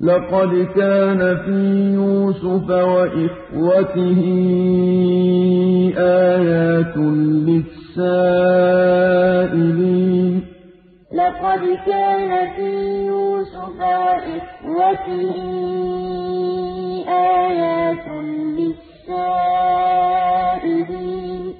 لَقَدْ كَانَ فِي يُوسُفَ وَإِخْوَتِهِ آيَاتٌ لِّلسَّائِلِينَ. لَقَدْ كَانَ فِي يُوسُفَ وَإِخْوَتِهِ آيَاتٌ